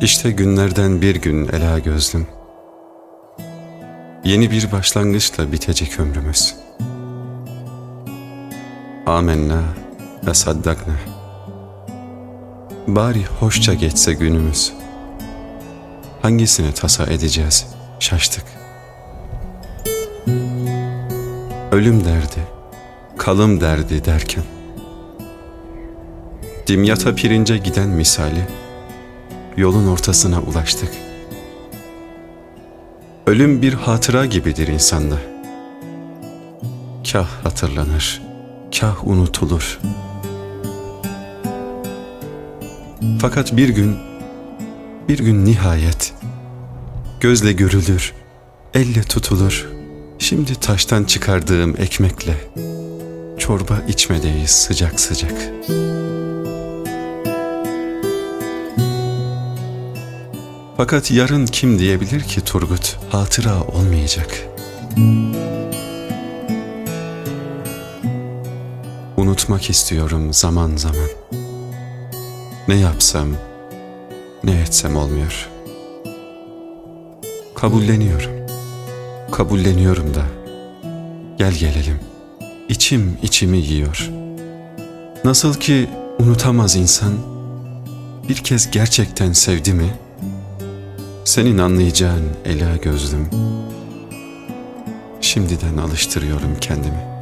İşte günlerden bir gün ela gözlüm. Yeni bir başlangıçla bitecek ömrümüz. Amenna ve saddakna. Bari hoşça geçse günümüz. Hangisini tasa edeceğiz? Şaştık. Ölüm derdi, kalım derdi derken. Dimyata pirince giden misali, yolun ortasına ulaştık. Ölüm bir hatıra gibidir insanda. Kah hatırlanır, kah unutulur. Fakat bir gün, bir gün nihayet gözle görülür, elle tutulur. Şimdi taştan çıkardığım ekmekle çorba içmedeyiz sıcak sıcak. Fakat yarın kim diyebilir ki Turgut hatıra olmayacak? Unutmak istiyorum zaman zaman. Ne yapsam, ne etsem olmuyor. Kabulleniyorum. Kabulleniyorum da. Gel gelelim. İçim içimi yiyor. Nasıl ki unutamaz insan bir kez gerçekten sevdi mi? Senin anlayacağın ela gözlüm. Şimdiden alıştırıyorum kendimi.